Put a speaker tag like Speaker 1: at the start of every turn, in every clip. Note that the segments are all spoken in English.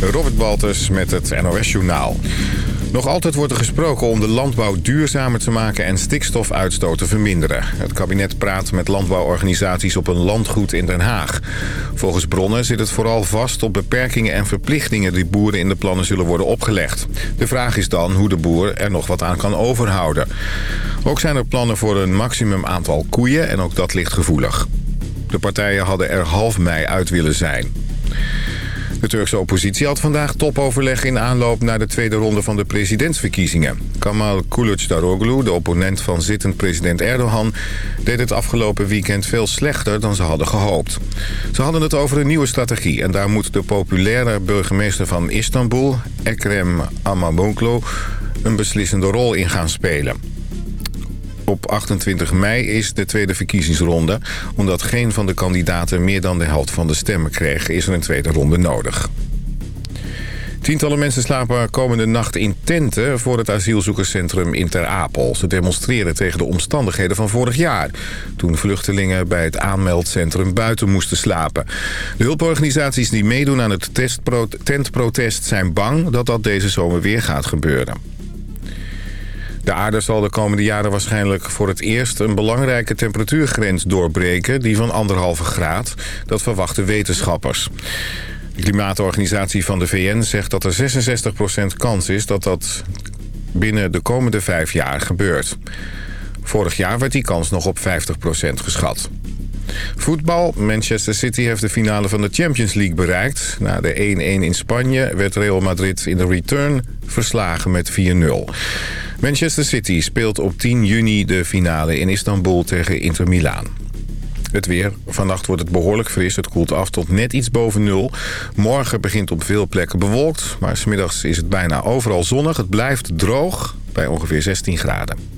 Speaker 1: Robert Baltus met het NOS Journaal. Nog altijd wordt er gesproken om de landbouw duurzamer te maken en stikstofuitstoot te verminderen. Het kabinet praat met landbouworganisaties op een landgoed in Den Haag. Volgens bronnen zit het vooral vast op beperkingen en verplichtingen die boeren in de plannen zullen worden opgelegd. De vraag is dan hoe de boer er nog wat aan kan overhouden. Ook zijn er plannen voor een maximum aantal koeien en ook dat ligt gevoelig. De partijen hadden er half mei uit willen zijn. De Turkse oppositie had vandaag topoverleg in aanloop naar de tweede ronde van de presidentsverkiezingen. Kamal Kılıçdaroğlu, de opponent van zittend president Erdogan, deed het afgelopen weekend veel slechter dan ze hadden gehoopt. Ze hadden het over een nieuwe strategie en daar moet de populaire burgemeester van Istanbul, Ekrem İmamoğlu, een beslissende rol in gaan spelen. Op 28 mei is de tweede verkiezingsronde. Omdat geen van de kandidaten meer dan de helft van de stemmen kreeg... is er een tweede ronde nodig. Tientallen mensen slapen komende nacht in tenten voor het asielzoekerscentrum in Ter Apel. Ze demonstreren tegen de omstandigheden van vorig jaar... toen vluchtelingen bij het aanmeldcentrum buiten moesten slapen. De hulporganisaties die meedoen aan het tentprotest zijn bang dat dat deze zomer weer gaat gebeuren. De aarde zal de komende jaren waarschijnlijk voor het eerst een belangrijke temperatuurgrens doorbreken, die van anderhalve graad. Dat verwachten wetenschappers. De klimaatorganisatie van de VN zegt dat er 66% kans is dat dat binnen de komende vijf jaar gebeurt. Vorig jaar werd die kans nog op 50% geschat. Voetbal. Manchester City heeft de finale van de Champions League bereikt. Na de 1-1 in Spanje werd Real Madrid in de return verslagen met 4-0. Manchester City speelt op 10 juni de finale in Istanbul tegen Inter Milaan. Het weer. Vannacht wordt het behoorlijk fris. Het koelt af tot net iets boven nul. Morgen begint op veel plekken bewolkt. Maar smiddags is het bijna overal zonnig. Het blijft droog bij ongeveer 16 graden.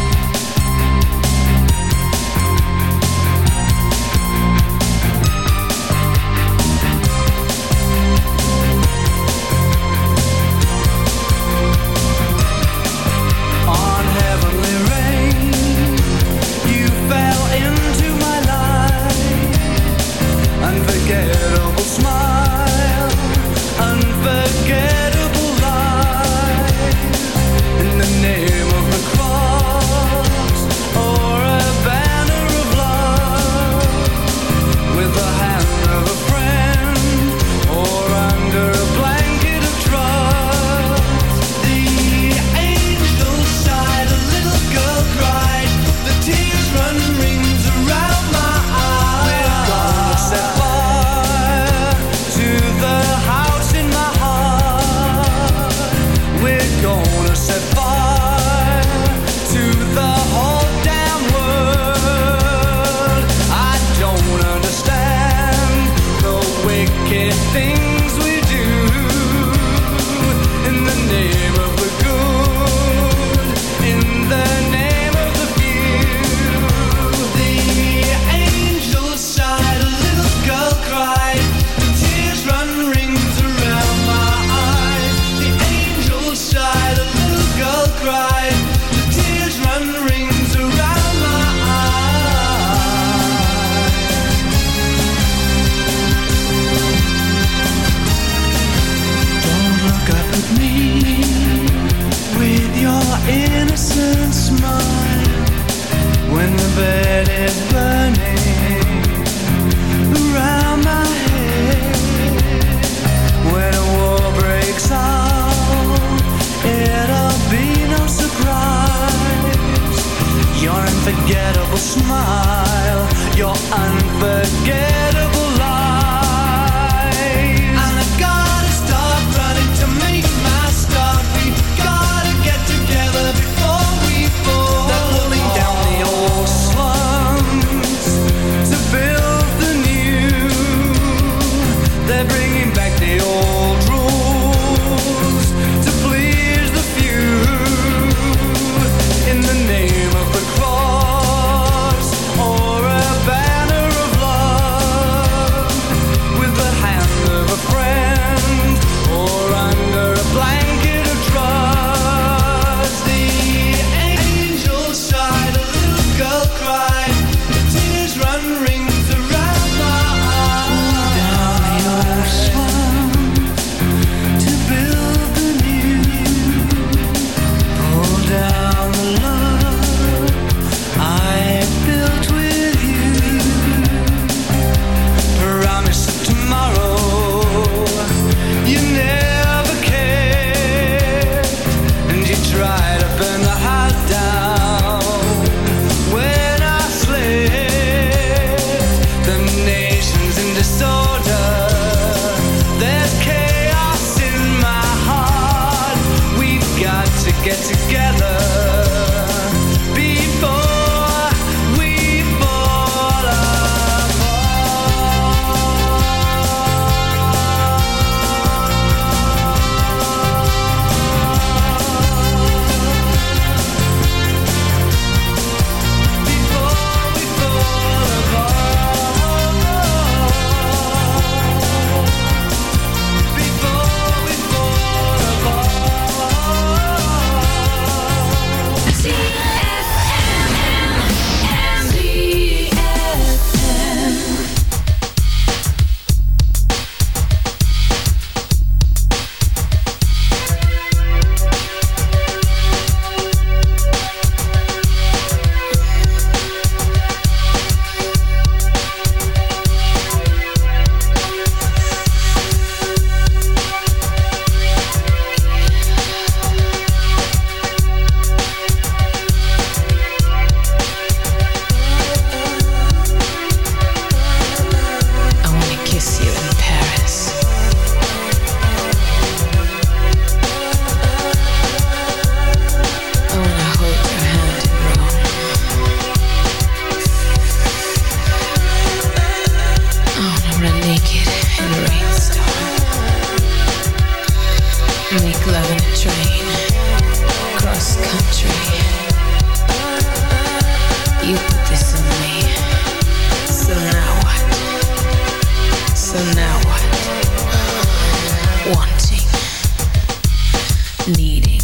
Speaker 2: Needing,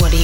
Speaker 3: Woody.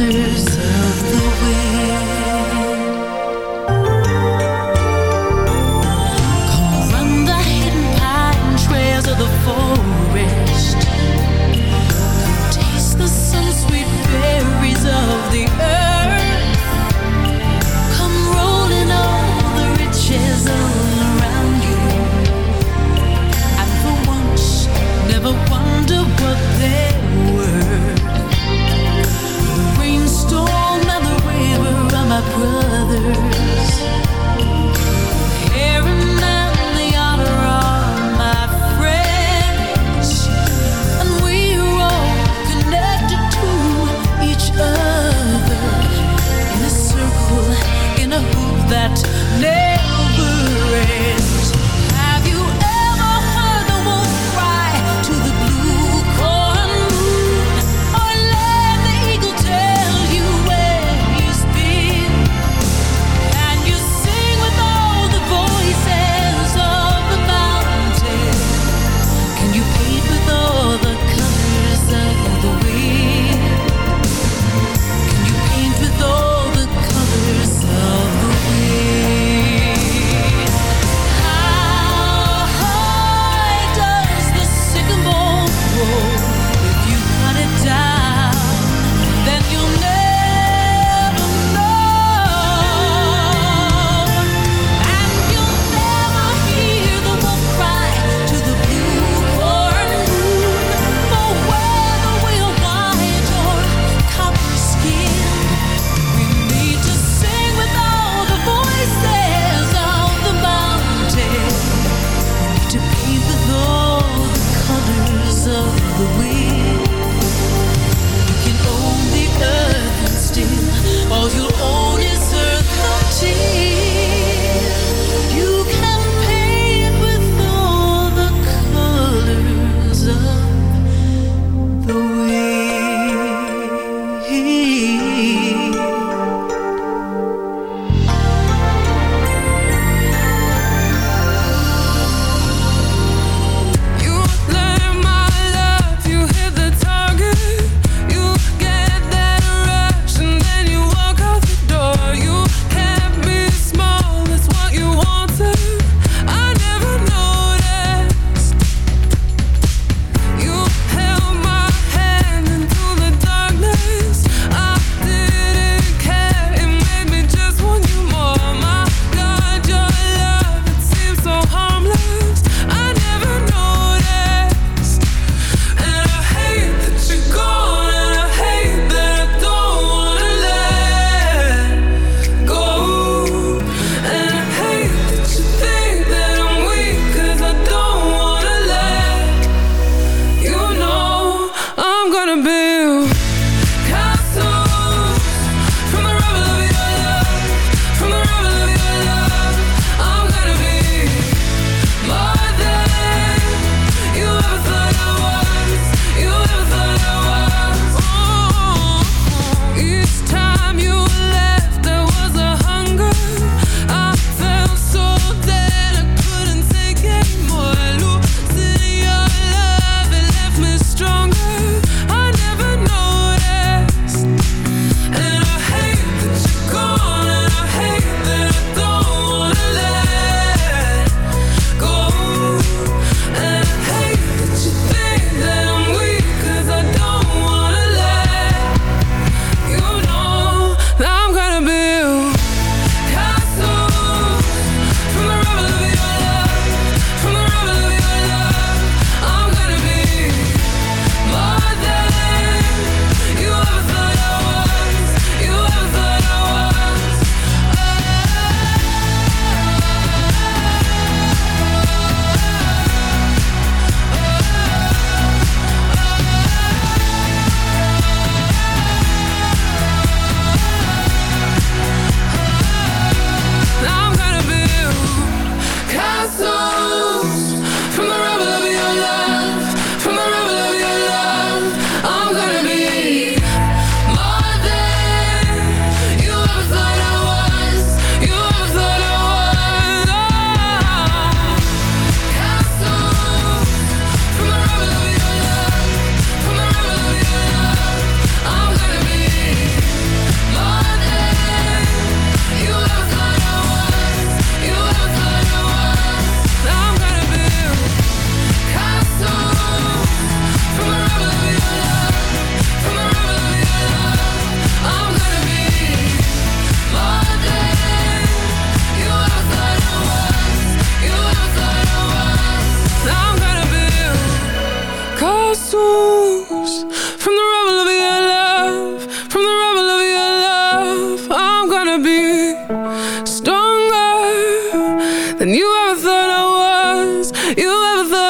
Speaker 4: shoulders. than
Speaker 5: you ever thought I was. You ever thought.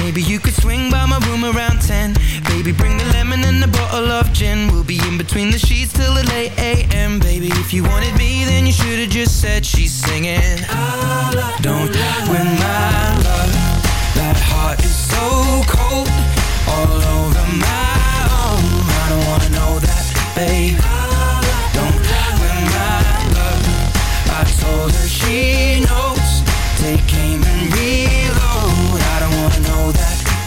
Speaker 6: Maybe you could swing by my room around 10. Baby, bring the lemon and a bottle of gin. We'll be in between the sheets till the late AM. Baby, if you wanted me, then you should have just said she's singing. Don't win my love. That heart is so cold. All over my own. I don't wanna know that, babe. Don't win my love. I told her she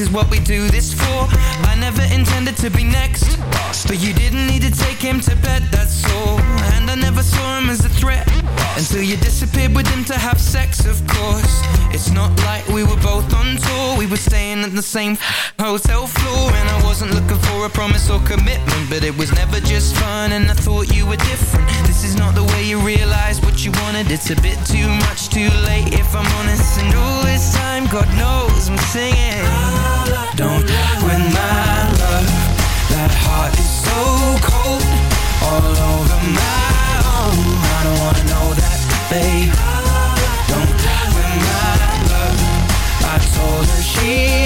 Speaker 6: is what we do this for. I never intended to be next, but you didn't need to take him to bed, that's all. And I never saw him as a threat until you disappeared with him to have sex, of course. It's not like we were both on tour. We were staying at the same hotel floor, and I wasn't looking a promise or commitment, but it was never just fun. And I thought you were different. This is not the way you realize what you wanted. It's a bit too much, too late, if I'm honest. And all this time, God knows I'm singing. Don't win my love. That heart is so cold, all over my own. I don't wanna know that, babe. Don't win my love. I told her she